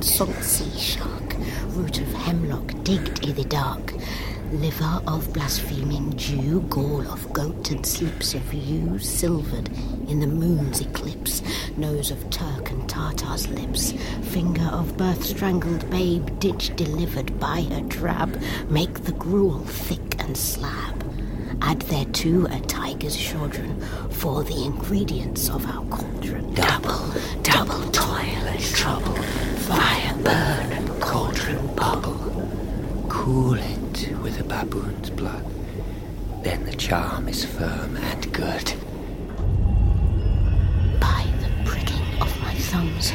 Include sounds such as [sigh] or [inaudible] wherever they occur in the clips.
ravined salt sea shark, root of hemlock digged i' the dark, liver of blaspheming Jew, gall of goat and sleeps of yew, silvered in the moon's eclipse, nose of Turk and Tartar's lips, finger of birth strangled babe, ditch delivered by a drab, make the gruel thick and slab. Add thereto a tiger's chaudron for the ingredients of our cauldron. Double, double toil and trouble, fire burn and cauldron bubble. Cool it with a baboon's blood, then the charm is firm and good. By the pricking of my thumbs,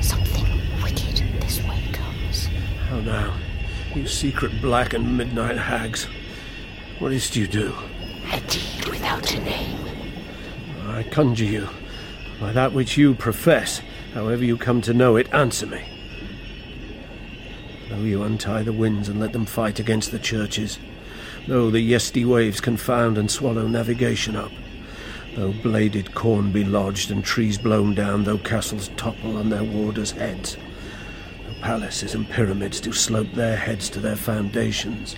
something wicked this way comes. Oh, How now, you secret black and midnight hags? What is't you do? A deed without a name. I conjure you, by that which you profess, however you come to know it, answer me. Though you untie the winds and let them fight against the churches, though the yesty waves confound and swallow navigation up, though bladed corn be lodged and trees blown down, though castles topple on their warders' heads, though palaces and pyramids do slope their heads to their foundations,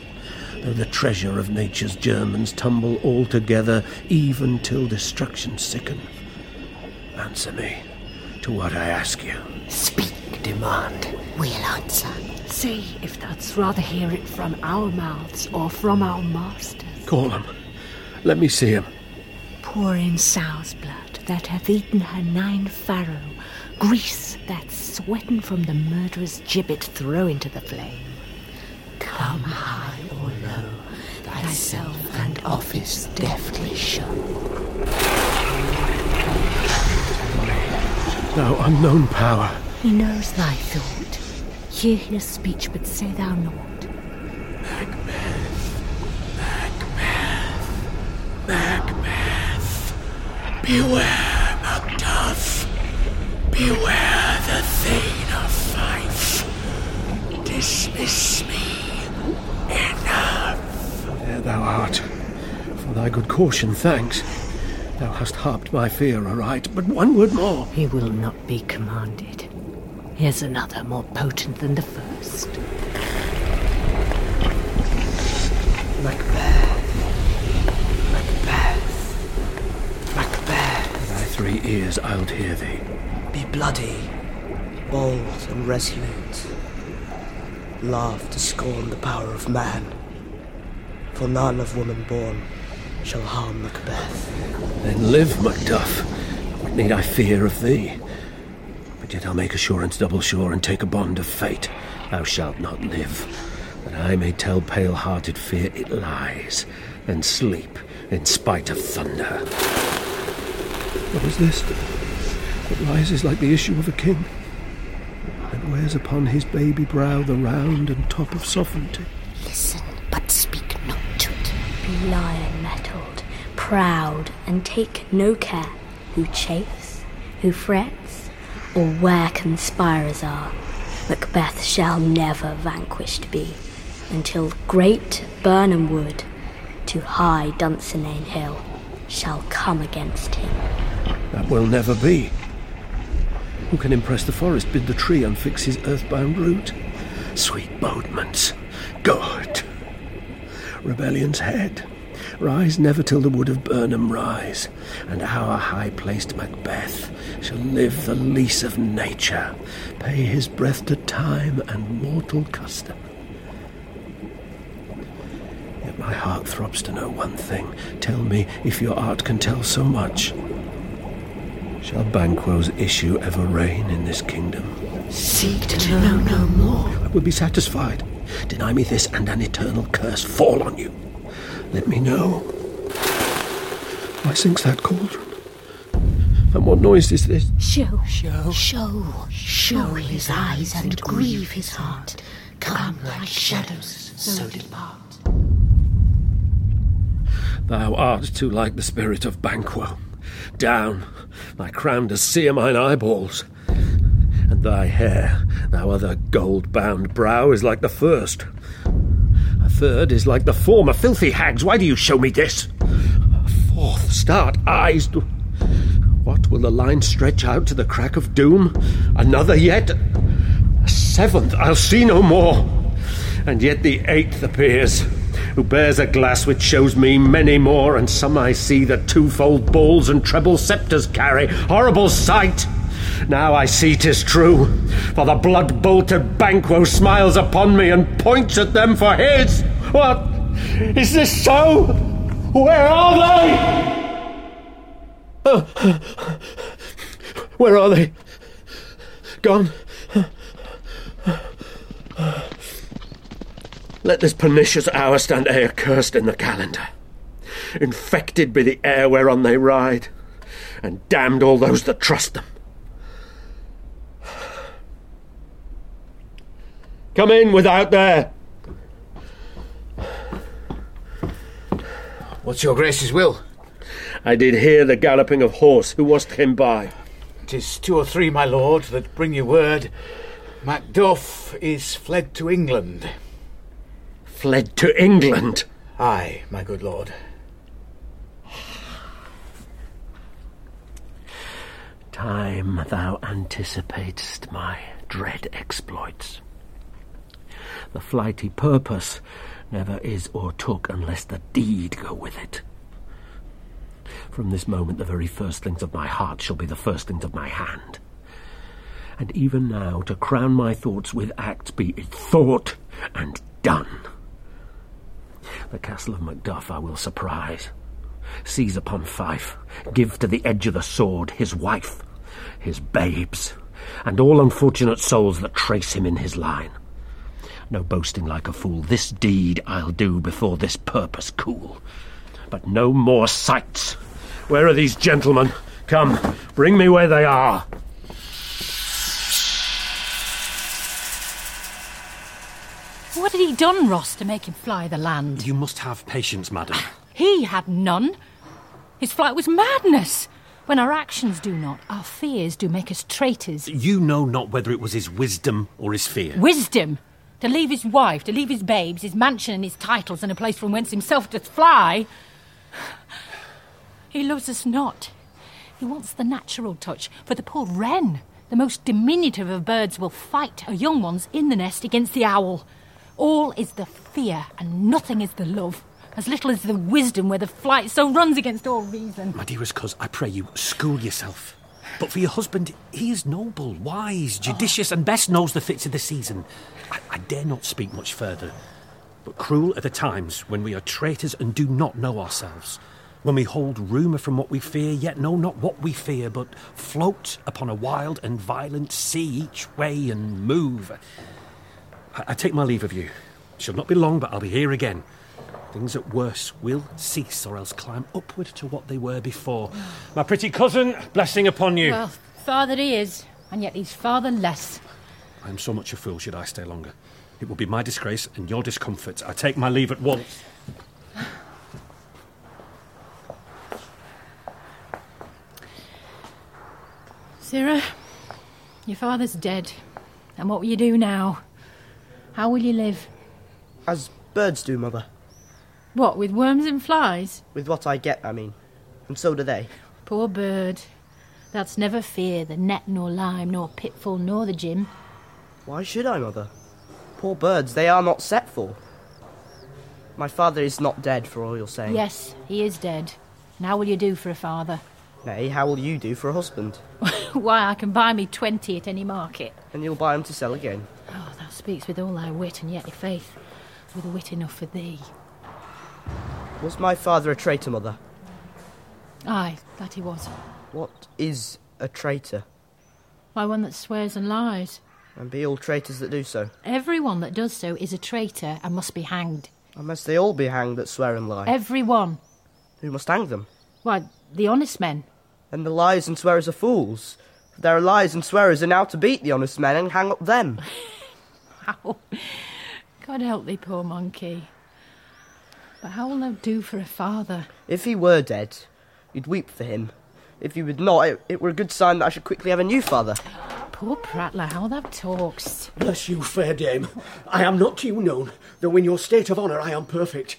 though the treasure of nature's germens tumble all together, even till destruction sicken. Answer me to what I ask you. Speak, demand. We'll answer. Say if thou'dst rather hear it from our mouths or from our masters. Call him. Let me see him. Pour in sow's blood that hath eaten her nine farrow, grease that's sweaten from the murderer's gibbet throw into the flame. Come high or low, thyself and office deftly show. Thou unknown power, He knows thy thought. Hear his speech, but say thou naught. Macbeth. Beware, Macduff. Beware the Thane of Fife. Dismiss me. Enough. there thou art. For thy good caution, thanks. Thou hast harped my fear aright, but one word more. He will not be commanded. Here's another more potent than the first. Macbeth. Macbeth. Macbeth. Thy three ears I'll hear thee. Be bloody, bold and resolute. Laugh to scorn the power of man. For none of woman born shall harm Macbeth. Then live, Macduff. What need I fear of thee? But yet I'll make assurance double sure and take a bond of fate. Thou shalt not live, that I may tell pale-hearted fear it lies, and sleep in spite of thunder. What is this? It rises like the issue of a king, and wears upon his baby brow the round and top of sovereignty. Be lion mettled, proud, and take no care who chafes, who frets, or where conspirers are. Macbeth shall never vanquished be, until great Birnam Wood, to high Dunsinane Hill, shall come against him. That will never be. Who can impress the forest, bid the tree unfix his earthbound root? Sweet bodements, good. Rebellion's head, rise never till the wood of Birnam rise, and our high-placed Macbeth shall live the lease of nature, pay his breath to time and mortal custom. Yet my My heart throbs to know one thing. Tell me if your art can tell so much. Shall Banquo's issue ever reign in this kingdom? Seek to know no more. I will be satisfied. Deny me this, and an eternal curse fall on you. Let me know. Why sinks that cauldron? And what noise is this? Show. Show, show, show his eyes and grieve his heart. Come like shadows, so depart. Thou art too like the spirit of Banquo. Down, thy crown does sear mine eyeballs. And thy hair, thou other gold bound brow, is like the first. A third is like the former. Filthy hags, why do you show me this? A fourth, start eyes. What will the line stretch out to the crack of doom? Another yet? A seventh, I'll see no more. And yet the eighth appears, who bears a glass which shows me many more, and some I see that twofold balls and treble sceptres carry. Horrible sight! Now I see 'tis true, for the blood bolted Banquo smiles upon me and points at them for his. What? Is this so? Where are they? Oh. Where are they? Gone? Let this pernicious hour stand aye accursed in the calendar, infected by the air whereon they ride, and damned all those that trust them. Come in without there. What's your grace's will? I did hear the galloping of horse. Who was came by? Tis two or three, my lord, that bring you word. Macduff is fled to England. Fled to England. Aye, my good lord. Time thou anticipatest my dread exploits. The flighty purpose never is or took unless the deed go with it. From this moment, the very firstlings of my heart shall be the firstlings of my hand. And even now, to crown my thoughts with acts, be it thought and done. The castle of Macduff I will surprise, seize upon Fife, give to the edge of the sword his wife, his babes, and all unfortunate souls that trace him in his line. No boasting like a fool, this deed I'll do before this purpose cool. But no more sights. Where are these gentlemen? Come, bring me where they are. What had he done, Ross, to make him fly the land? You must have patience, madam. Ah, he had none. His flight was madness. When our actions do not, our fears do make us traitors. You know not whether it was his wisdom or his fear. Wisdom! To leave his wife, to leave his babes, his mansion and his titles, and a place from whence himself doth fly. [sighs] He loves us not. He wants the natural touch, for the poor wren, the most diminutive of birds, will fight her young ones in the nest against the owl. All is the fear, and nothing is the love. As little as the wisdom where the flight so runs against all reason. My dearest cuz, I pray you, school yourself. But for your husband, he is noble, wise, judicious, and best knows the fits of the season. I, I dare not speak much further. But cruel are the times when we are traitors and do not know ourselves. When we hold rumour from what we fear, yet know not what we fear, but float upon a wild and violent sea each way and move. I, I take my leave of you. Shall not be long, but I'll be here again. Things at worst will cease, or else climb upward to what they were before. My pretty cousin, blessing upon you. Well, father he is, and yet he's fatherless. I am so much a fool should I stay longer. It will be my disgrace and your discomfort. I take my leave at once. Sirrah, your father's dead. And what will you do now? How will you live? As birds do, Mother. What, with worms and flies? With what I get, I mean. And so do they. Poor bird. Thou'dst never fear the net nor lime, nor pitfall, nor the gym. Why should I, Mother? Poor birds, they are not set for. My father is not dead, for all you're saying. Yes, he is dead. Now will you do for a father? Nay, how will you do for a husband? [laughs] Why, I can buy me twenty at any market. And you'll buy 'em to sell again. Oh, thou speaks with all thy wit and yet i' faith, with wit enough for thee. Was my father a traitor, mother? Aye, that he was. What is a traitor? Why, one that swears and lies. And be all traitors that do so? Everyone that does so is a traitor and must be hanged. And must they all be hanged that swear and lie? Everyone. Who must hang them? Why, the honest men. And the liars and swearers are fools. There are lies and swearers are now to beat the honest men and hang up them. [laughs] How? God help thee, poor monkey. But how will thou do for a father? If he were dead, you'd weep for him. If he would not, it, it were a good sign that I should quickly have a new father. Poor prattler, how thou talk'st. Bless you, fair dame. I am not to you known, though in your state of honour I am perfect.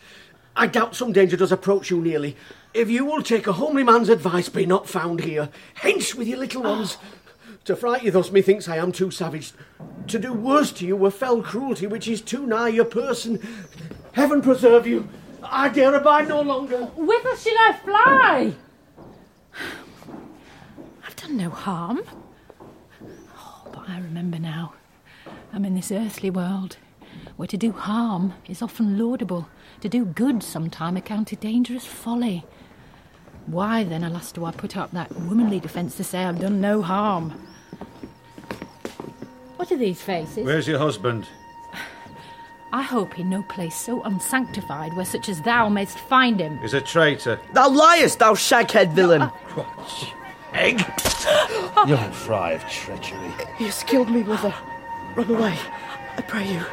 I doubt some danger does approach you nearly. If you will take a homely man's advice, be not found here. Hence with your little ones. To fright you thus, methinks I am too savage. To do worse to you were fell cruelty, which is too nigh your person. Heaven preserve you. I dare abide no longer. Whither should I fly? I've done no harm. But I remember now. I'm in this earthly world, where to do harm is often laudable, to do good sometime accounted dangerous folly. Why then, alas, do I put up that womanly defence to say I've done no harm? What are these faces? Where's your husband? I hope in no place so unsanctified where such as thou mayst find him. He's a traitor. Thou liest, thou shaghead villain! Egg! [gasps] Young fry of treachery. He has killed me, brother. Run away, I pray you.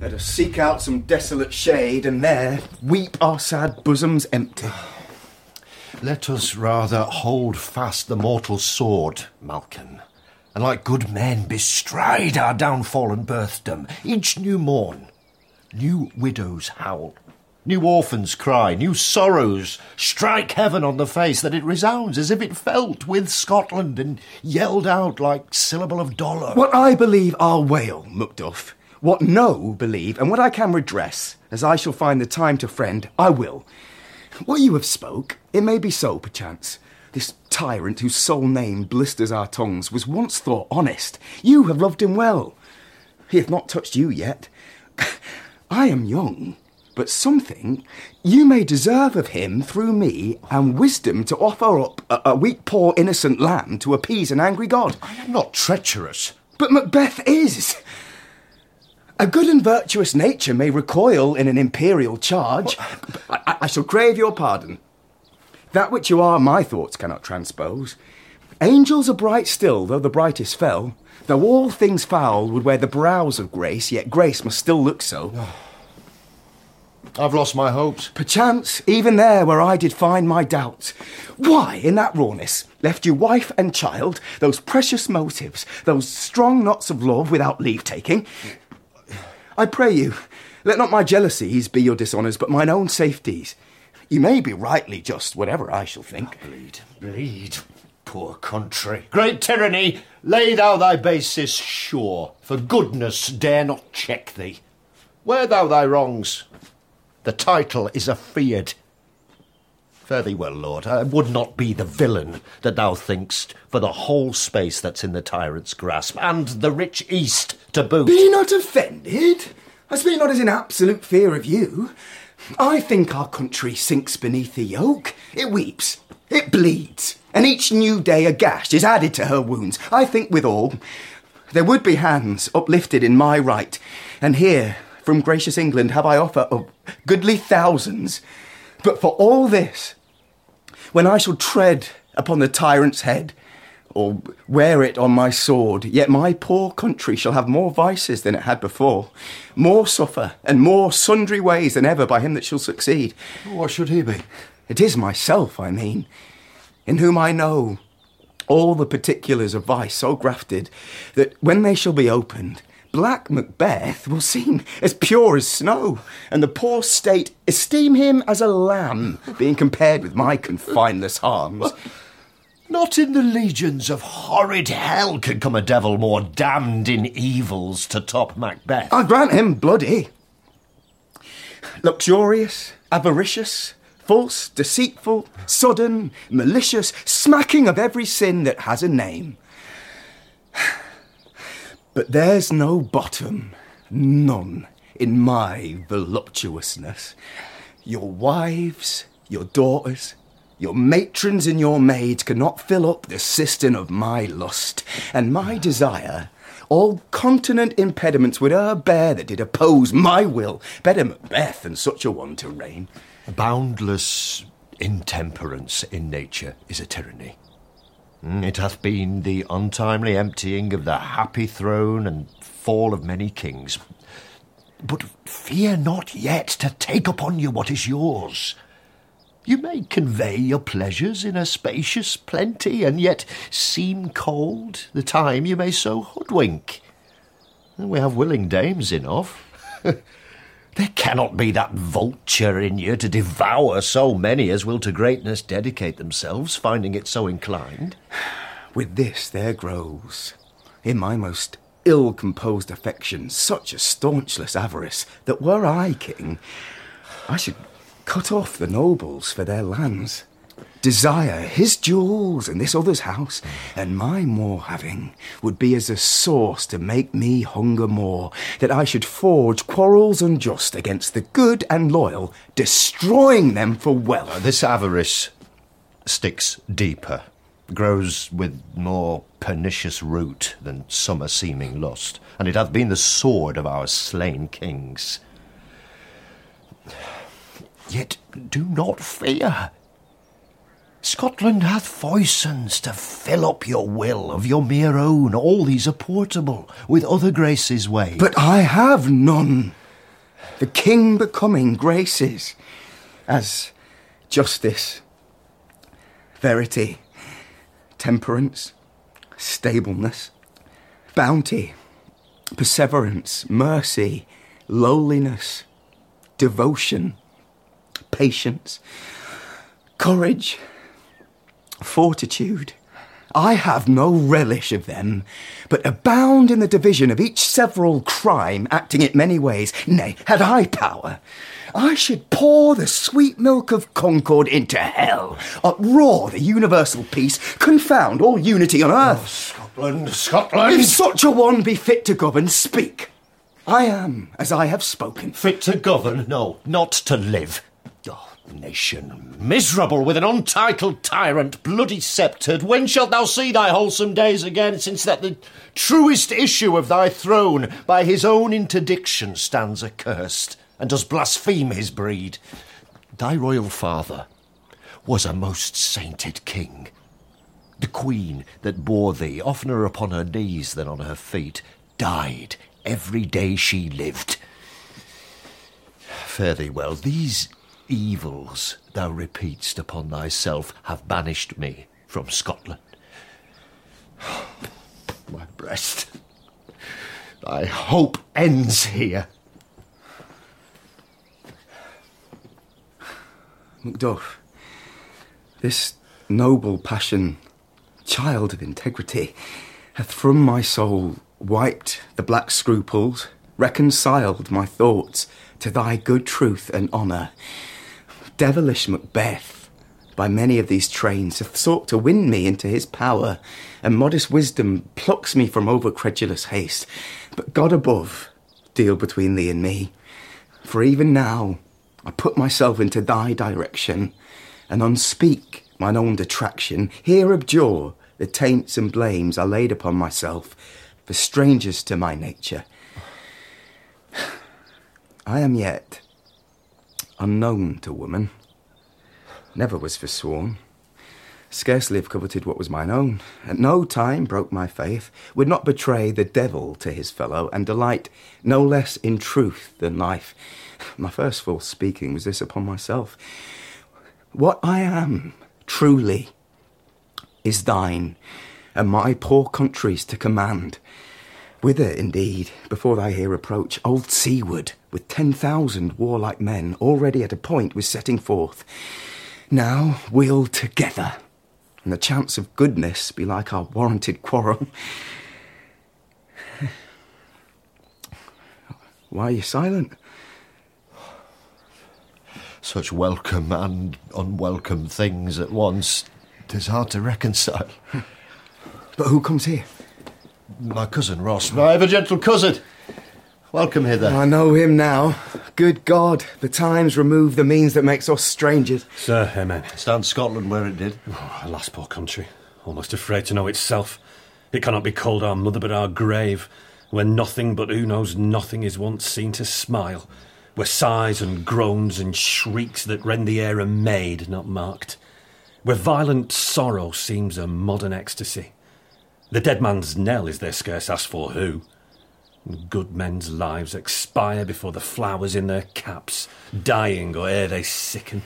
Let us seek out some desolate shade, and there weep our sad bosoms empty. Let us rather hold fast the mortal sword, Malcolm, and like good men bestride our downfall and birthdom. Each new morn, new widows howl, new orphans cry, new sorrows strike heaven on the face that it resounds as if it felt with Scotland and yelled out like syllable of dollar. What I believe I'll wail, Macduff. What no believe, and what I can redress, as I shall find the time to friend, I will. What you have spoke, it may be so, perchance. This tyrant whose sole name blisters our tongues was once thought honest. You have loved him well. He hath not touched you yet. [laughs] I am young, but something you may deserve of him through me, and wisdom to offer up a, a weak, poor, innocent lamb to appease an angry god. I am not treacherous. But Macbeth is. A good and virtuous nature may recoil in an imperial charge. Uh, I, I shall crave your pardon. That which you are, my thoughts cannot transpose. Angels are bright still, though the brightest fell. Though all things foul would wear the brows of grace, yet grace must still look so. [sighs] I've lost my hopes. Perchance, even there where I did find my doubts. Why, in that rawness, left you wife and child, those precious motives, those strong knots of love without leave taking? I pray you, let not my jealousies be your dishonours, but mine own safeties. You may be rightly just, whatever I shall think. Bleed, bleed, poor country. Great tyranny, lay thou thy basis sure, for goodness dare not check thee. Wear thou thy wrongs. The title is afeard. Fare thee well, Lord. I would not be the villain that thou think'st for the whole space that's in the tyrant's grasp, and the rich East to boot. Be not offended. I speak not as in absolute fear of you. I think our country sinks beneath the yoke. It weeps, it bleeds, and each new day a gash is added to her wounds. I think withal, there would be hands uplifted in my right, and here, from gracious England, have I offer of goodly thousands. But for all this, when I shall tread upon the tyrant's head, or wear it on my sword, yet my poor country shall have more vices than it had before, more suffer, and more sundry ways than ever by him that shall succeed. What should he be? It is myself, I mean, in whom I know all the particulars of vice so grafted that when they shall be opened, Black Macbeth will seem as pure as snow, and the poor state esteem him as a lamb, being compared with my confineless harms. Not in the legions of horrid hell can come a devil more damned in evils to top Macbeth. I grant him bloody. Luxurious, avaricious, false, deceitful, sudden, malicious, smacking of every sin that has a name. But there's no bottom, none, in my voluptuousness. Your wives, your daughters, your matrons and your maids cannot fill up the cistern of my lust, and my desire. All continent impediments would e'er bear that did oppose my will. Better Macbeth than such a one to reign. Boundless intemperance in nature is a tyranny. Mm, It hath been the untimely emptying of the happy throne and fall of many kings. But fear not yet to take upon you what is yours. You may convey your pleasures in a spacious plenty, and yet seem cold the time you may so hoodwink. We have willing dames enough. [laughs] there cannot be that vulture in you to devour so many as will to greatness dedicate themselves, finding it so inclined. [sighs] With this there grows, in my most ill composed affection, such a staunchless avarice that were I king, I should cut off the nobles for their lands. Desire his jewels and this other's house, and my more having would be as a source to make me hunger more, that I should forge quarrels unjust against the good and loyal, destroying them for wealth. Uh, this avarice sticks deeper, grows with more pernicious root than summer seeming lust, and it hath been the sword of our slain kings. Yet do not fear. Scotland hath foisons to fill up your will of your mere own. All these are portable, with other graces weighed. But I have none. The king becoming graces, as justice, verity, temperance, stableness, bounty, perseverance, mercy, lowliness, devotion, patience, courage, fortitude. I have no relish of them, but abound in the division of each several crime, acting it many ways. Nay, had I power, I should pour the sweet milk of concord into hell, uproar the universal peace, confound all unity on earth. Oh, Scotland, Scotland! If such a one be fit to govern, speak. I am as I have spoken. Fit to govern? No, not to live. Nation, miserable with an untitled tyrant, bloody sceptred, when shalt thou see thy wholesome days again, since that the truest issue of thy throne by his own interdiction stands accursed, and does blaspheme his breed? Thy royal father was a most sainted king. The queen that bore thee, oftener upon her knees than on her feet, died every day she lived. Fare thee well. These evils thou repeatst upon thyself have banished me from Scotland. [sighs] My breast, thy hope ends here. Macduff, this noble passion, child of integrity, hath from my soul wiped the black scruples, reconciled my thoughts to thy good truth and honour. Devilish Macbeth, by many of these trains, hath sought to win me into his power, and modest wisdom plucks me from over credulous haste. But God above, deal between thee and me. For even now, I put myself into thy direction, and unspeak mine own detraction. Here abjure the taints and blames I laid upon myself, for strangers to my nature. [sighs] I am yet unknown to woman, never was forsworn, scarcely have coveted what was mine own, at no time broke my faith, would not betray the devil to his fellow, and delight no less in truth than life. My first false speaking was this upon myself. What I am, truly, is thine, and my poor country's to command. Whither, indeed, before thy here approach, old Siward, with ten thousand warlike men, already at a point, was setting forth. Now we'll together, and the chance of goodness be like our warranted quarrel. [sighs] Why are you silent? Such welcome and unwelcome things at once. Tis hard to reconcile. [laughs] But who comes here? My cousin Ross, my ever gentle cousin. Welcome hither. I know him now. Good God, the times remove the means that makes us strangers. Sir, amen. Stand Scotland where it did. Oh, alas, poor country. Almost afraid to know itself. It cannot be called our mother but our grave, where nothing but who knows nothing is once seen to smile, where sighs and groans and shrieks that rend the air are made, not marked, where violent sorrow seems a modern ecstasy. The dead man's knell is there scarce asked for who. Good men's lives expire before the flowers in their caps, dying or ere they sicken.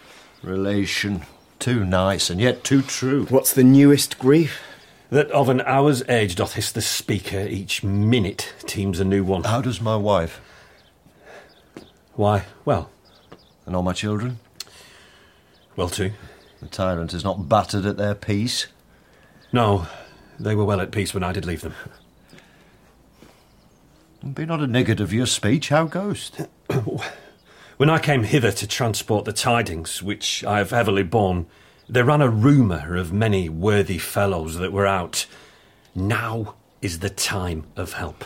[laughs] Relation. Too nice and yet too true. What's the newest grief? That of an hour's age doth hiss the speaker, each minute teems a new one. How does my wife? Why, well. And all my children? Well, too. The tyrant is not battered at their peace? No, they were well at peace when I did leave them. Be not a niggard of your speech, how goes? [clears throat] when I came hither to transport the tidings, which I have heavily borne, there ran a rumour of many worthy fellows that were out. Now is the time of help.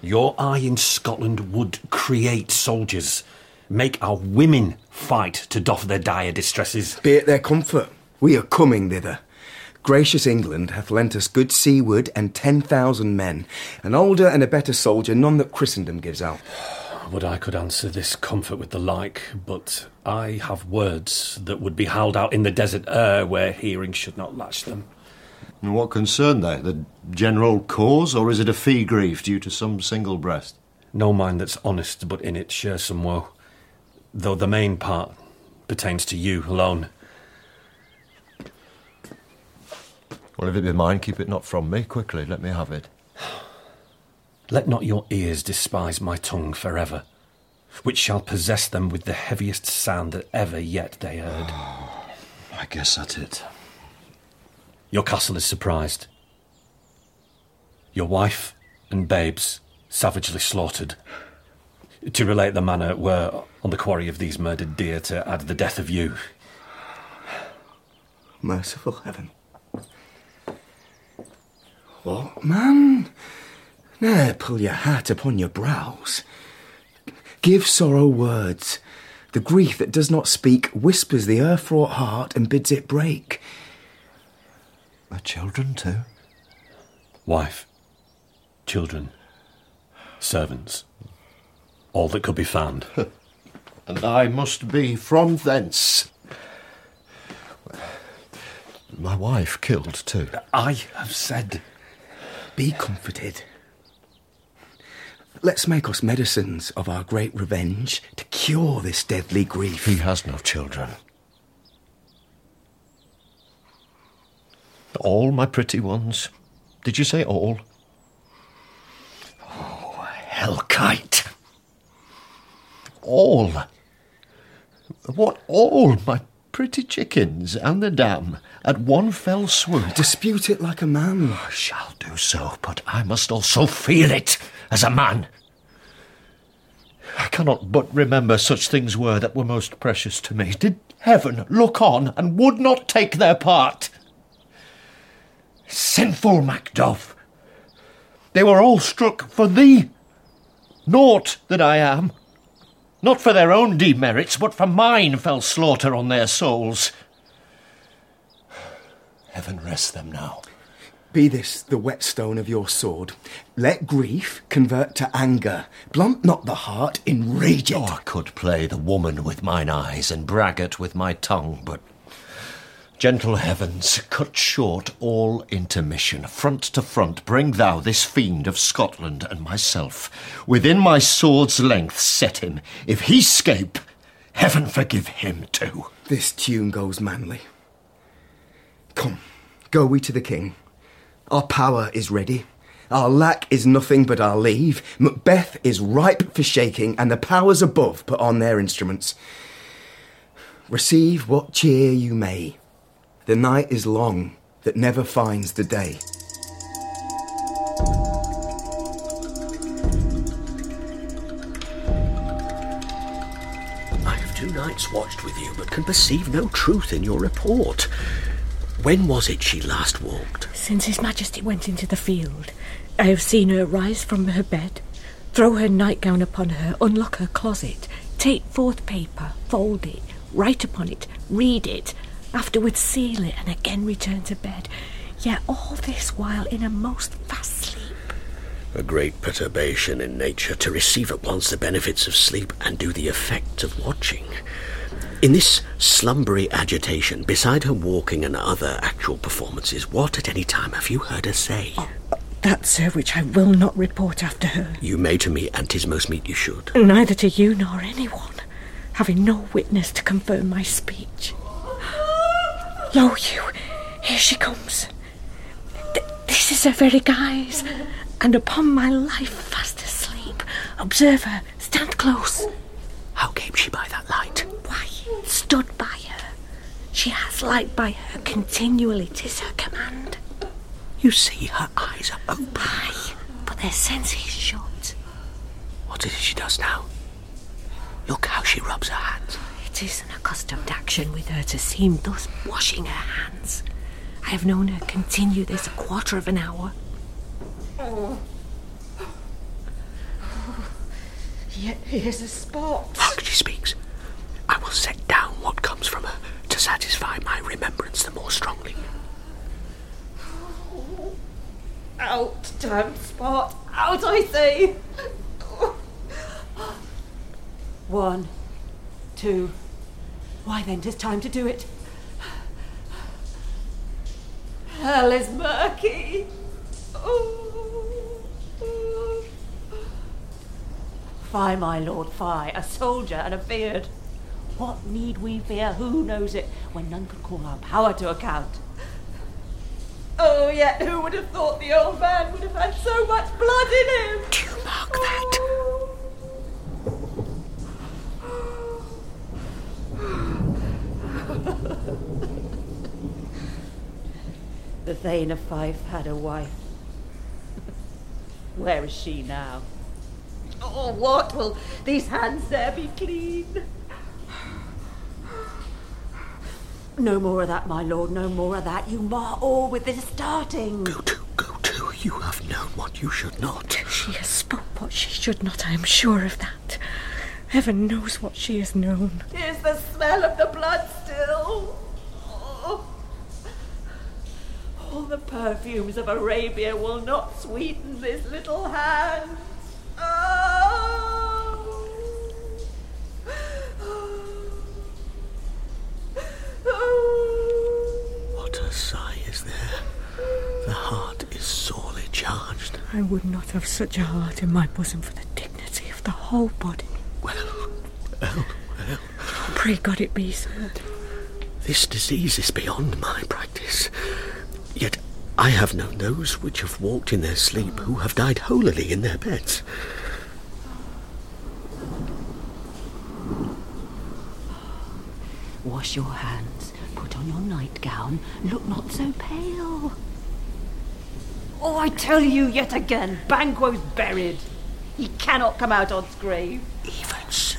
Your eye in Scotland would create soldiers, make our women fight to doff their dire distresses. Be it their comfort, we are coming thither. Gracious England hath lent us good Siward and ten thousand men, an older and a better soldier none that Christendom gives out. [sighs] Would I could answer this comfort with the like, but I have words that would be howled out in the desert air where hearing should not latch them. And what concern they? The general cause, or is it a fee grief due to some single breast? No mind that's honest, but in it shares some woe, though the main part pertains to you alone. Well, if it be mine, keep it not from me. Quickly, let me have it. [sighs] Let not your ears despise my tongue forever, which shall possess them with the heaviest sound that ever yet they heard. [sighs] I guess that's it. Your castle is surprised. Your wife and babes savagely slaughtered. To relate the manner were on the quarry of these murdered deer to add the death of you. [sighs] Merciful heaven. What, man? Now pull your hat upon your brows. Give sorrow words. The grief that does not speak whispers the earth fraught heart and bids it break. The children, too? Wife, children, servants, all that could be found. [laughs] and I must be from thence. My wife killed, too. I have said. Be comforted. Let's make us medicines of our great revenge to cure this deadly grief. He has no children. All my pretty ones. Did you say all? Oh, hellkite! All. What all my pretty chickens and the dam at one fell swoop. Dispute it like a man. I shall do so, but I must also feel it as a man. I cannot but remember such things were that were most precious to me. Did heaven look on and would not take their part? Sinful Macduff! They were all struck for thee. Naught that I am. Not for their own demerits, but for mine fell slaughter on their souls. Heaven rest them now. Be this the whetstone of your sword. Let grief convert to anger. Blunt not the heart, enrage it. Oh, I could play the woman with mine eyes and braggart with my tongue, but. Gentle heavens, cut short all intermission. Front to front, bring thou this fiend of Scotland and myself. Within my sword's length set him. If he scape, heaven forgive him too. This tune goes manly. Come, go we to the king. Our power is ready. Our lack is nothing but our leave. Macbeth is ripe for shaking, and the powers above put on their instruments. Receive what cheer you may. The night is long that never finds the day. I have two nights watched with you, but can perceive no truth in your report. When was it she last walked? Since His Majesty went into the field, I have seen her rise from her bed, throw her nightgown upon her, unlock her closet, take forth paper, fold it, write upon it, read it, afterwards seal it, and again return to bed. Yet all this while in a most fast sleep. A great perturbation in nature to receive at once the benefits of sleep and do the effects of watching. In this slumbery agitation, beside her walking and other actual performances, what at any time have you heard her say? Oh, that, sir, which I will not report after her. You may to me, and 'tis most meet you should. Neither to you nor anyone, having no witness to confirm my speech. Lo, you, here she comes. Th- this is her very guise, and upon my life fast asleep. Observe her, stand close. How came she by that light? Why, stood by her. She has light by her continually, 'tis her command. You see her eyes are open. Aye, but their senses shut. What is it she does now? Look how she rubs her hands. It is an accustomed action with her to seem thus washing her hands. I have known her continue this a quarter of an hour. Oh. Yet here's a spot. Hark, she speaks. I will set down what comes from her to satisfy my remembrance the more strongly. Out, damn spot! Out, I say! One, two. Why then, 'tis time to do it. Hell is murky. Fie, my lord, fie, a soldier and a beard. What need we fear? Who knows it, when none could call our power to account? Oh, yet who would have thought the old man would have had so much blood in him? Do you mark that? [laughs] The Thane of Fife had a wife. Where is she now? Oh, what will these hands there be clean? No more of that, my lord, no more of that. You mar all with this starting. Go to, go to. You have known what you should not. She has spoke what she should not, I am sure of that. Heaven knows what she has known. Here's the smell of the blood still. Oh. All the perfumes of Arabia will not sweeten this little hand. What a sigh is there. The heart is sorely charged. I would not have such a heart in my bosom for the dignity of the whole body. Well, well, well. Pray God it be so. This disease is beyond my practice. Yet I have known those which have walked in their sleep who have died holily in their beds. Wash your hands, put on your nightgown, look not so pale. Oh, I tell you yet again, Banquo's buried. He cannot come out on's grave. Even so.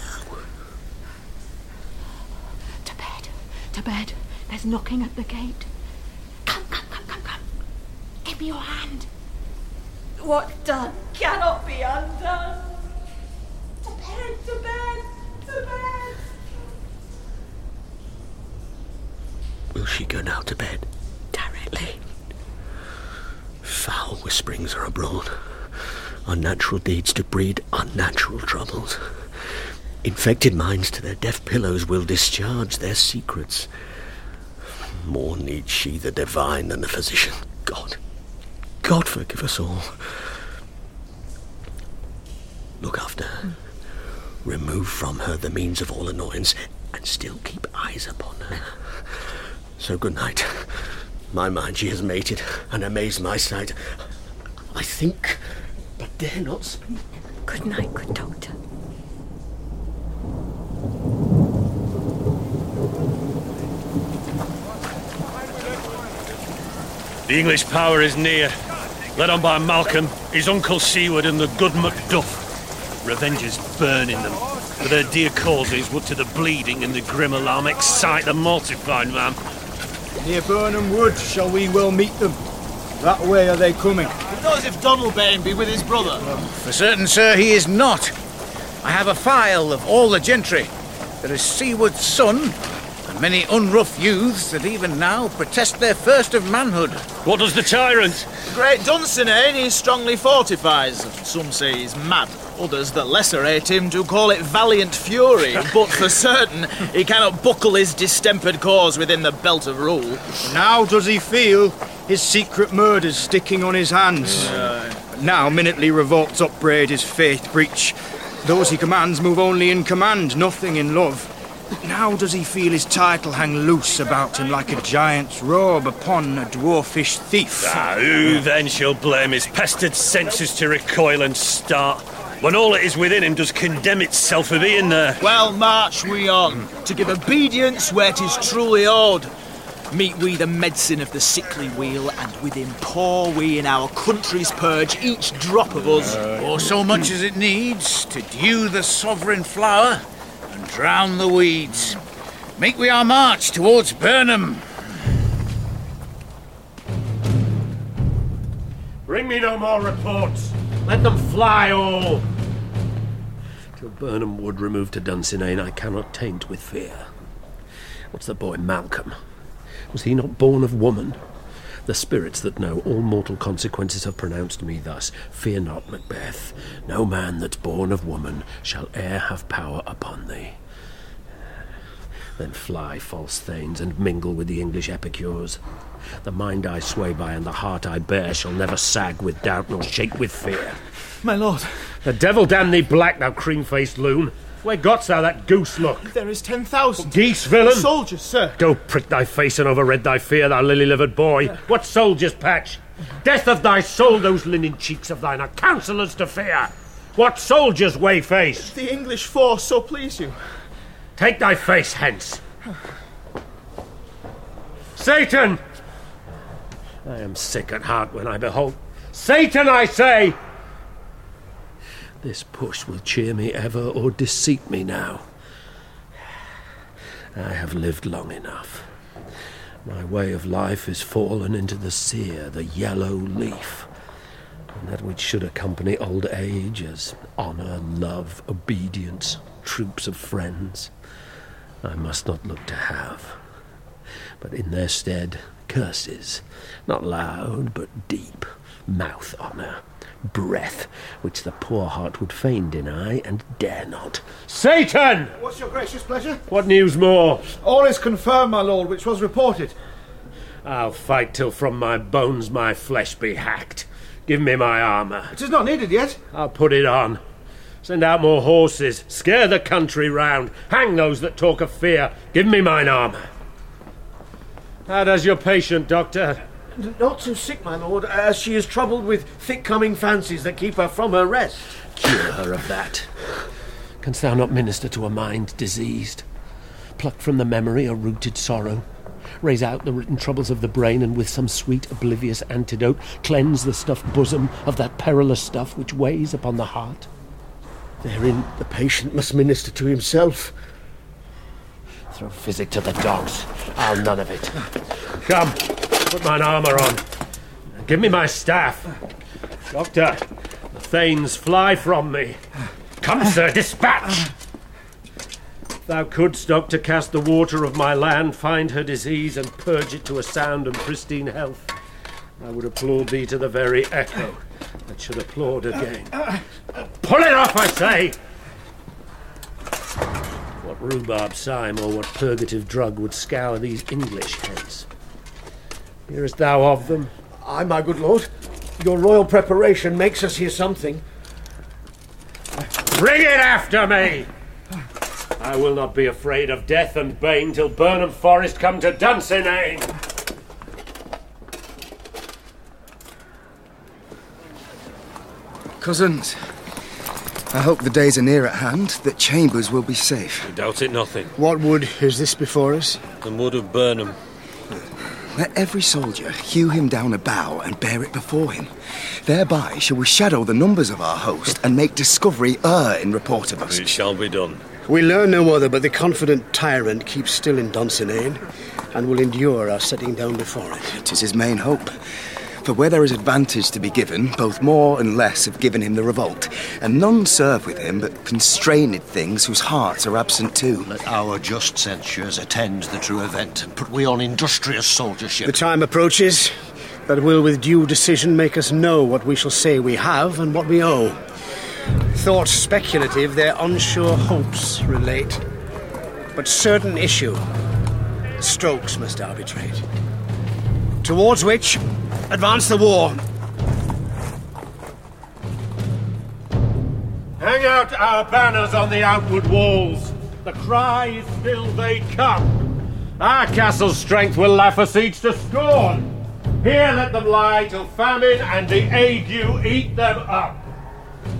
To bed, to bed. There's knocking at the gate. Come, come, come, come, come. Give me your hand. What's done cannot be undone. To bed, to bed, to bed. Will she go now to bed? Directly. Foul whisperings are abroad. Unnatural deeds to breed unnatural troubles. Infected minds to their deaf pillows will discharge their secrets. More needs she the divine than the physician. God, God forgive us all. Look after her. Remove from her the means of all annoyance, and still keep eyes upon her. So good night. My mind she has mated, and amazed my sight. I think, but dare not speak. Good night, good doctor. The English power is near, led on by Malcolm, his uncle Siward, and the good Macduff. Revenge is burning them. For their dear causes would to the bleeding and the grim alarm excite the mortified man. Near Birnam Wood shall we well meet them. That way are they coming. Not as if Donalbain be with his brother. For certain, sir, he is not. I have a file of all the gentry. There is Siward's son, and many unrough youths that even now protest their first of manhood. What does the tyrant? Great Dunsinane he strongly fortifies. Some say he's mad. Others that lesser rate him do call it valiant fury. [laughs] but for certain, he cannot buckle his distempered cause within the belt of rule. Now does he feel his secret murders sticking on his hands. Now minutely revolts upbraid his faith breach. Those he commands move only in command, nothing in love. Now does he feel his title hang loose about him like a giant's robe upon a dwarfish thief. Ah, who then shall blame his pestered senses to recoil and start, when all that is within him does condemn itself for being there? Well, march we on, to give obedience where 'tis truly owed. Meet we the medicine of the sickly wheel, and with him pour we in our country's purge each drop of us. Or so much as it needs to dew the sovereign flower and drown the weeds. Make we our march towards Birnam. Bring me no more reports. Let them fly all. Till Birnam Wood removed to Dunsinane, I cannot taint with fear. What's the boy Malcolm? Was he not born of woman? The spirits that know all mortal consequences have pronounced me thus Fear not, Macbeth. No man that's born of woman shall e'er have power upon thee. Then fly, false thanes, and mingle with the English epicures. The mind I sway by and the heart I bear shall never sag with doubt nor shake with fear. My lord, The devil damn thee black, thou cream-faced loon! Where got's thou that goose look? there is ten thousand. Geese, villain! Soldiers, sir. Go prick thy face and overred thy fear, thou lily-livered boy. What soldiers, Patch? Death of thy soul, those linen cheeks of thine are counsellors to fear. What soldiers, Wayface? The English force so please you. Take thy face hence. Seyton! I am sick at heart when I behold. Seyton, I say! This push will cheer me ever or deceit me now. I have lived long enough. My way of life is fallen into the sear, the yellow leaf. And that which should accompany old age as honour, love, obedience, troops of friends, I must not look to have. But in their stead, curses, not loud but deep, mouth honour, breath, which the poor heart would fain deny and dare not. Seyton! What's your gracious pleasure? What news more? All is confirmed, my lord, which was reported. I'll fight till from my bones my flesh be hacked. Give me my armour. It is not needed yet. I'll put it on. Send out more horses. Scare the country round. Hang those that talk of fear. Give me mine armour. How does your patient, Doctor? Not so sick, my lord, as she is troubled with thick coming fancies that keep her from her rest. Cure her of that. Canst thou not minister to a mind diseased? Pluck from the memory a rooted sorrow. Raise out the written troubles of the brain, and with some sweet oblivious antidote, cleanse the stuffed bosom of that perilous stuff which weighs upon the heart. Therein the patient must minister to himself. Throw physic to the dogs. I'll none of it. Come, put mine armour on. And give me my staff. Doctor, the thanes fly from me. Come, sir, dispatch! Thou couldst, Doctor, cast the water of my land, find her disease, and purge it to a sound and pristine health, I would applaud thee to the very echo that should applaud again. Pull it off, I say! What rhubarb cyme or what purgative drug would scour these English heads? Hearest thou of them? Aye, my good lord. Your royal preparation makes us hear something. Bring it after me! I will not be afraid of death and bane till Birnam Forest come to Dunsinane. Cousins, I hope the days are near at hand that Chambers will be safe. I doubt it nothing. What wood is this before us? The wood of Birnam. Let every soldier hew him down a bough and bear it before him. Thereby shall we shadow the numbers of our host and make discovery err in report of us. It shall be done. We learn no other, but the confident tyrant keeps still in Dunsinane and will endure our setting down before it. It is his main hope. For where there is advantage to be given, both more and less have given him the revolt, and none serve with him but constrained things whose hearts are absent too. Let our just censures attend the true event, and put we on industrious soldiership. The time approaches that will with due decision make us know what we shall say we have and what we owe. Thoughts speculative, their unsure hopes relate. But certain issue, strokes must arbitrate. Towards which, advance the war. Hang out our banners on the outward walls. The cry is still they come. Our castle's strength will laugh a siege to scorn. Here let them lie till famine and the ague eat them up.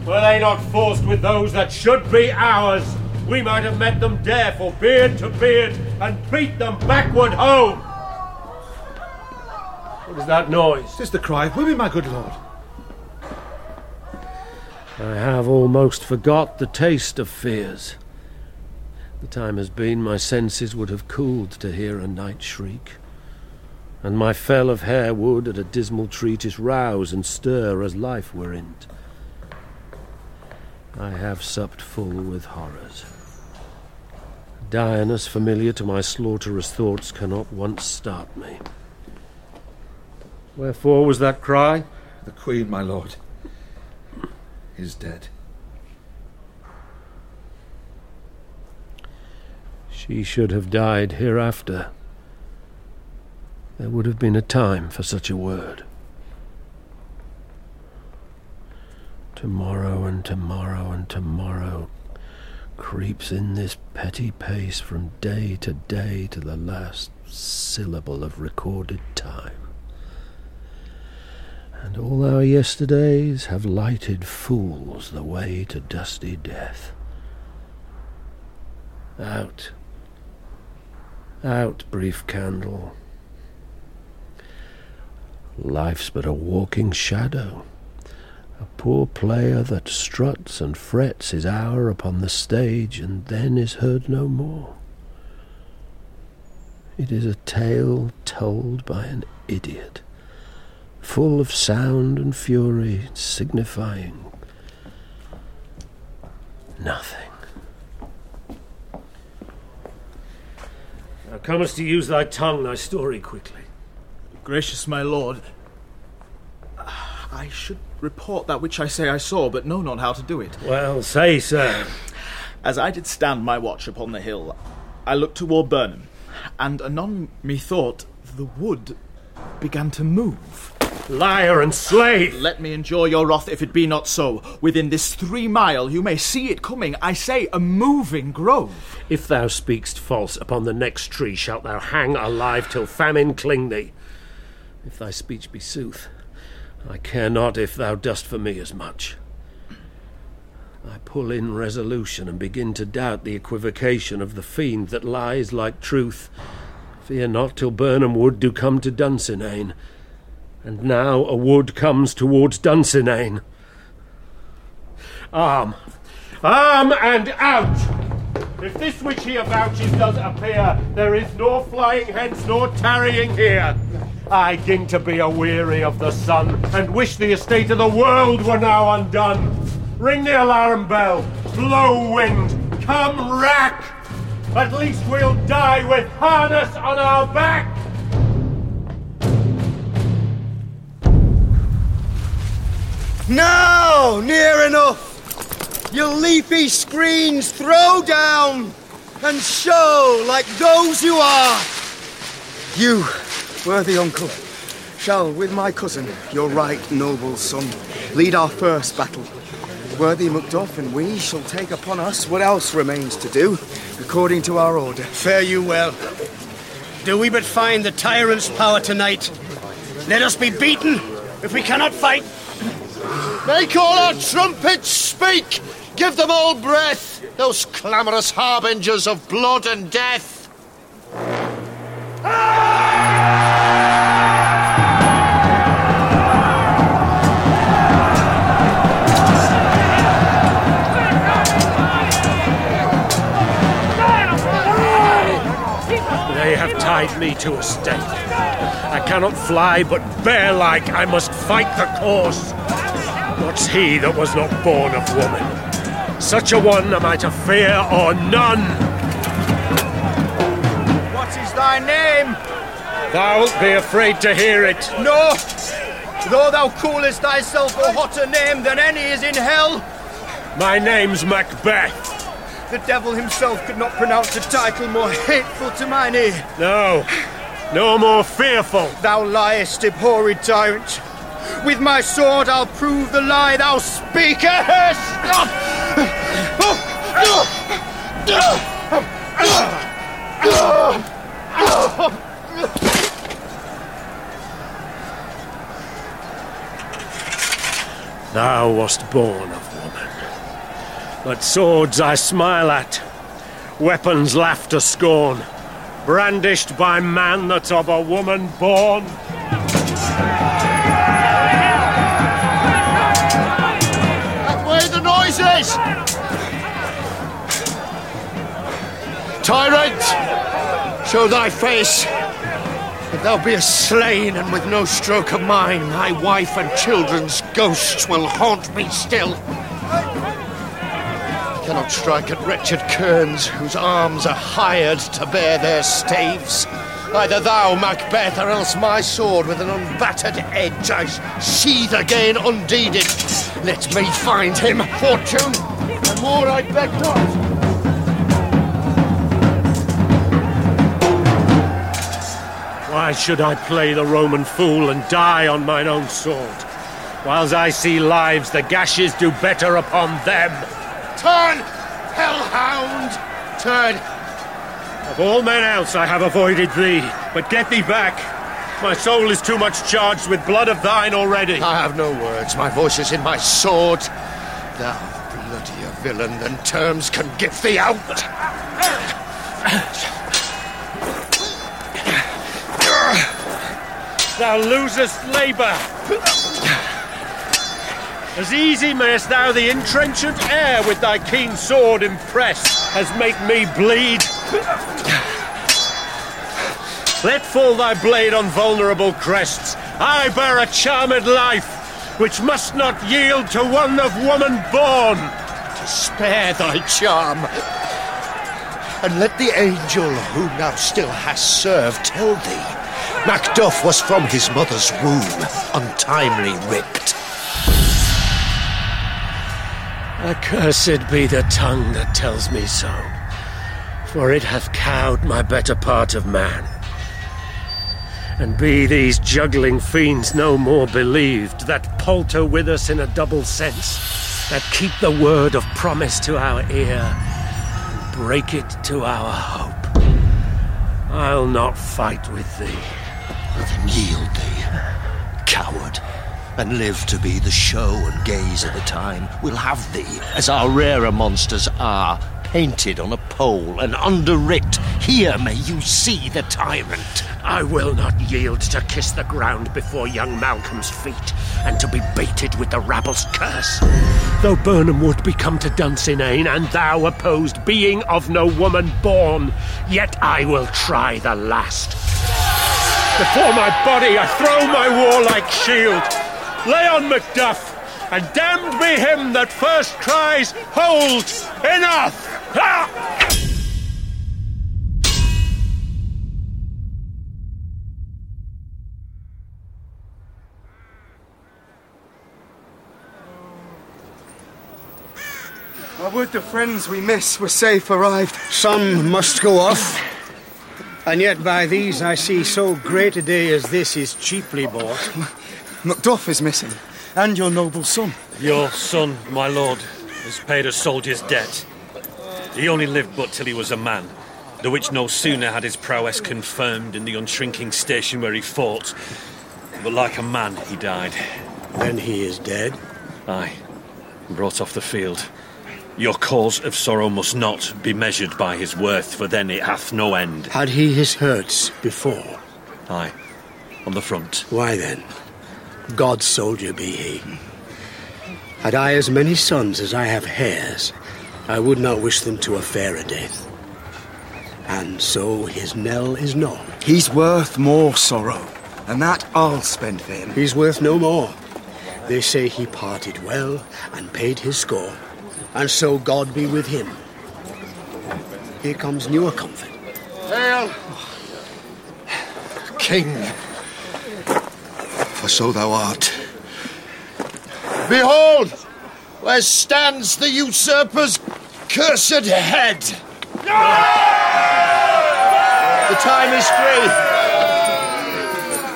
Were they not forced with those that should be ours, we might have met them dare for beard to beard and beat them backward home. What is that noise? Tis the cry of women, my good lord. I have almost forgot the taste of fears. The time has been my senses would have cooled to hear a night shriek, and my fell of hair would at a dismal treatise rouse and stir as life were in't. I have supped full with horrors. Diurnus, familiar to my slaughterous thoughts, cannot once start me. Wherefore was that cry? The Queen, my lord, is dead. She should have died hereafter. There would have been a time for such a word. Tomorrow and tomorrow and tomorrow creeps in this petty pace from day to day to the last syllable of recorded time. And all our yesterdays have lighted fools the way to dusty death. Out, out, brief candle. Life's but a walking shadow, a poor player that struts and frets his hour upon the stage and then is heard no more. It is a tale told by an idiot, full of sound and fury, signifying nothing. Thou comest to use thy tongue, thy story quickly. Gracious my lord, I should report that which I say I saw, but know not how to do it. Well, say, sir. As I did stand my watch upon the hill, I looked toward Birnam, and anon methought the wood began to move. Liar and slave! Let me endure your wrath if it be not so. Within this three mile you may see it coming, I say, a moving grove. If thou speakst false, upon the next tree shalt thou hang alive till famine cling thee. If thy speech be sooth, I care not if thou dost for me as much. I pull in resolution and begin to doubt the equivocation of the fiend that lies like truth. Fear not till Birnam Wood do come to Dunsinane. And now a wood comes towards Dunsinane. Arm! Arm and out! If this which he avouches does appear, there is nor flying hence nor tarrying here. I ging to be aweary of the sun, and wish the estate of the world were now undone. Ring the alarm bell, blow wind, come rack! At least we'll die with harness on our back! Now, near enough! Your leafy screens throw down and show like those you are. You, worthy uncle, shall, with my cousin, your right noble son, lead our first battle. Worthy Macduff and we shall take upon us what else remains to do, according to our order. Fare you well. Do we but find the tyrant's power tonight? Let us be beaten if we cannot fight. Make all our trumpets speak! Give them all breath, those clamorous harbingers of blood and death! They have tied me to a stake. I cannot fly, but bear like I must fight the course. What's he that was not born of woman? Such a one am I to fear or none. What is thy name? Thou wilt be afraid to hear it. No! Though thou callest thyself a hotter name than any is in hell, My name's Macbeth. the devil himself could not pronounce a title more hateful to mine ear. No, no more fearful. Thou liest, abhorred tyrant. With my sword I'll prove the lie thou speakest! Thou wast born of woman. But swords I smile at, weapons laugh to scorn, brandished by man that's of a woman born. Tyrant, show thy face. If thou be a slain and with no stroke of mine, my wife and children's ghosts will haunt me still. I cannot strike at wretched kerns whose arms are hired to bear their staves. Either thou, Macbeth, or else my sword with an unbattered edge I sheathe again undeeded. Let me find him, fortune, and more I beg not. Why should I play the Roman fool and die on mine own sword? Whiles I see lives, the gashes do better upon them. Turn, hellhound! Turn! Of all men else I have avoided thee, but get thee back. My soul is too much charged with blood of thine already. I have no words. My voice is in my sword. Thou bloodier villain than terms can give thee out. Thou losest labour. As easy mayst thou the intrenchant air with thy keen sword impress as make me bleed. Let fall thy blade on vulnerable crests. I bear a charmed life, which must not yield to one of woman born. To spare thy charm. And let the angel whom thou still hast served tell thee Macduff was from his mother's womb, untimely ripped. Accursed be the tongue that tells me so, for it hath cowed my better part of man. And be these juggling fiends no more believed, that palter with us in a double sense, that keep the word of promise to our ear, and break it to our hope. I'll not fight with thee. Then yield thee, coward, and live to be the show and gaze of the time. We'll have thee, as our rarer monsters are, painted on a pole and underwrit. Here may you see the tyrant. I will not yield to kiss the ground before young Malcolm's feet, and to be baited with the rabble's curse. Though Birnam would become to Dunsinane, and thou opposed, being of no woman born, yet I will try the last. Before my body I throw my warlike shield. Lay on Macduff, and damned be him that first cries, Hold! Enough! Ah! I would the friends we miss were safe arrived. Some must go off. And yet by these I see so great a day as this is cheaply bought. Macduff is missing, and your noble son. Your son, my lord, has paid a soldier's debt. He only lived but till he was a man, the which no sooner had his prowess confirmed in the unshrinking station where he fought, but like a man he died. Then he is dead? Aye, brought off the field. Your cause of sorrow must not be measured by his worth, for then it hath no end. Had he his hurts before? Aye, on the front. Why then? God's soldier be he. Had I as many sons as I have hairs, I would not wish them to a fairer death. And so his knell is known. He's worth more sorrow, and that I'll spend for him. He's worth no more. They say he parted well and paid his score, and so God be with him. Here comes newer comfort. Hail, King, for so thou art. Behold, where stands the usurper's cursed head. The time is free.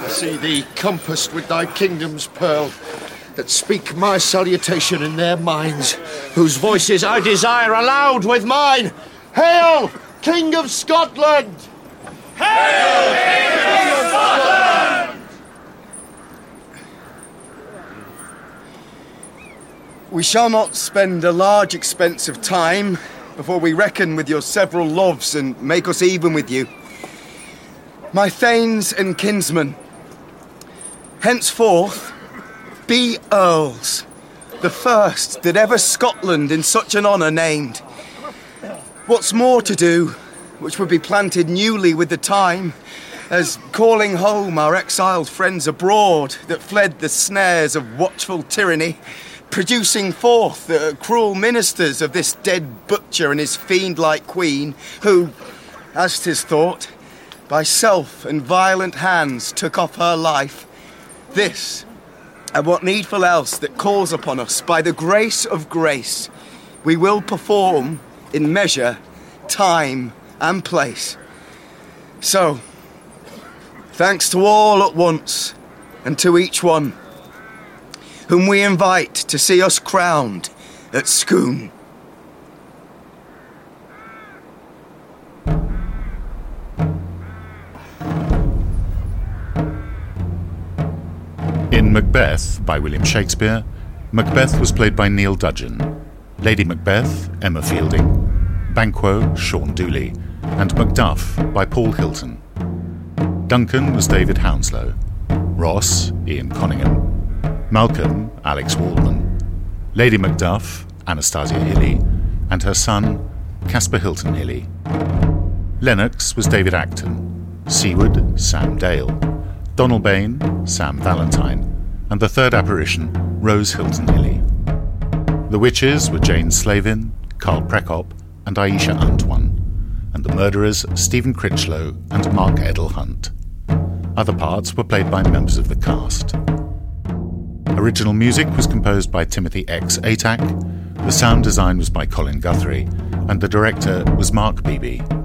I see thee compassed with thy kingdom's pearl, that speak my salutation in their minds, whose voices I desire aloud with mine. Hail, King of Scotland! Hail, King of Scotland! We shall not spend a large expense of time before we reckon with your several loves and make us even with you. My thanes and kinsmen, henceforth be earls, the first that ever Scotland in such an honour named. What's more to do, which would be planted newly with the time, as calling home our exiled friends abroad that fled the snares of watchful tyranny, producing forth the cruel ministers of this dead butcher and his fiend like queen, who, as 'tis thought, by self and violent hands took off her life. This, and what needful else that calls upon us by the grace of grace, we will perform in measure, time, and place. So, thanks to all at once, and to each one, whom we invite to see us crowned at Scone. Macbeth by William Shakespeare, Macbeth was played by Neil Dudgeon, Lady Macbeth, Emma Fielding, Banquo, Sean Dooley, and Macduff by Paul Hilton. Duncan was David Hounslow, Ross, Ian Conningham, Malcolm, Alex Waldmann, Lady Macduff, Anastasia Hille, and her son, Caspar Hilton Hille. Lennox was David Acton, Siward, Sam Dale, Donalbain, Sam Valentine, and the third apparition, Rose Hilton Hille. The witches were Jane Slavin, Carl Prekopp, and Aisha Antoine, and the murderers Stephen Critchlow and Mark Edel Hunt. Other parts were played by members of the cast. Original music was composed by Timothy X. Atack, the sound design was by Colin Guthrie, and the director was Marc Beeby.